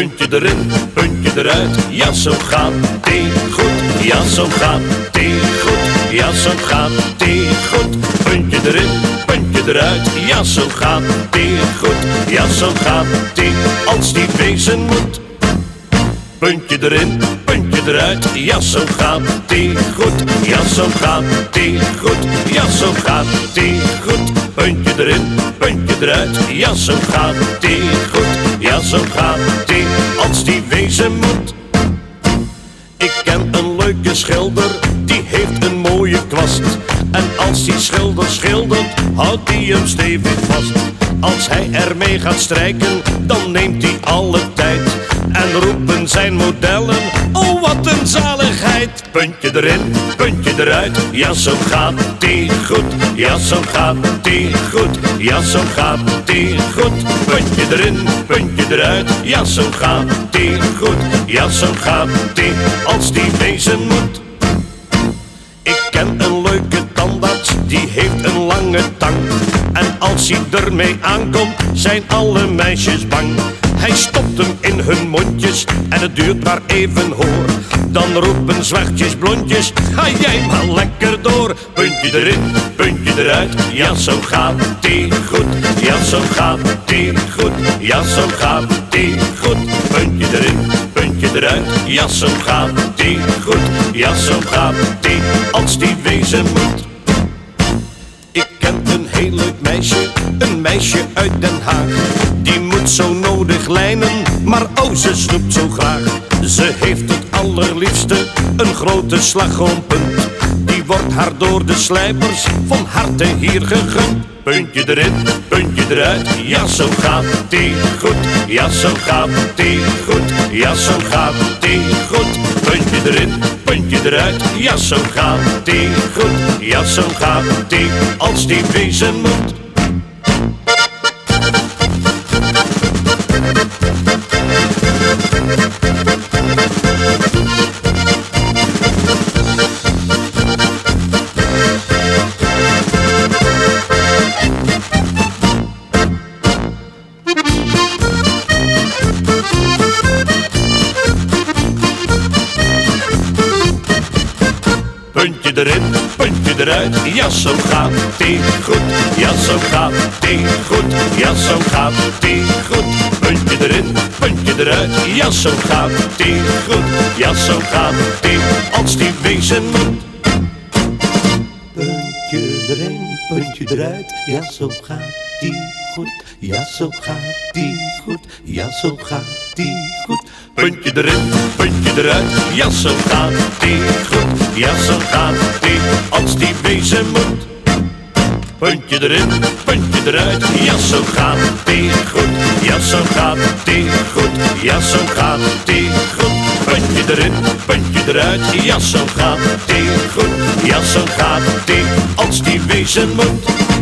puntje erin, puntje eruit. Ja, zo gaat die goed. Ja, zo gaat die goed. Ja, zo gaat die goed. Puntje erin, puntje eruit. Ja, zo gaat die goed. Ja, zo gaat die als die wezen moet. Puntje erin, puntje eruit, ja zo gaat die goed. Ja zo gaat die goed, ja zo gaat die goed. Puntje erin, puntje eruit, ja zo gaat die goed. Ja zo gaat wezen moet. Ik ken een leuke schilder, die heeft een mooie kwast. En als die schilder schildert, houdt hij hem stevig vast. Als hij ermee gaat strijken, dan neemt hij alle tijd. En roepen zijn modellen, Puntje erin, puntje eruit, ja zo gaat die goed. Ja zo gaat die goed, ja zo gaat die goed. Puntje erin, puntje eruit, ja zo gaat die goed. Ja zo gaat die, als die wezen moet. Ik ken een leuke tandarts, die heeft een lange tang. En als hij ermee aankomt, zijn alle meisjes bang. Hij stopt hem in hun mondjes en het duurt maar even hoor. Dan roepen zwartjes, blondjes, ga jij maar lekker door. Puntje erin, puntje eruit, ja zo gaat die goed. Ja zo gaat die goed, ja zo gaat die goed. Puntje erin, puntje eruit, ja zo gaat die goed. Ja zo gaat die, als die wezen moet. Ik ken een heel leuk meisje, een meisje uit Den Haag. Die moet zo nodig lijnen, maar oh ze snoept zo graag. Ze heeft het allerliefste, een grote slagroompunt. Die wordt haar door de slijpers van harte hier gegund. Puntje erin, puntje eruit, ja zo gaat die goed. Ja zo gaat die goed, ja zo gaat die goed. Puntje erin, puntje eruit, ja zo gaat die goed. Ja zo gaat die, als die wezen moet. Puntje erin, puntje eruit, ja zo gaat die goed. Ja zo gaat die goed, ja zo gaat die goed. Puntje erin, puntje eruit, ja zo gaat die goed. Ja zo gaat die, als die wezen moet. Puntje erin, puntje eruit, ja zo gaat die goed. Ja zo gaat die goed, ja zo gaat die. Puntje erin, puntje eruit, ja zo gaat die goed. Ja zo gaat die, als die wezen moet. Puntje erin, puntje eruit, ja zo gaat die goed. Ja zo gaat die goed, ja zo gaat die goed. Puntje erin, puntje eruit, ja zo gaat die goed. Ja zo gaat die, als die wezen moet.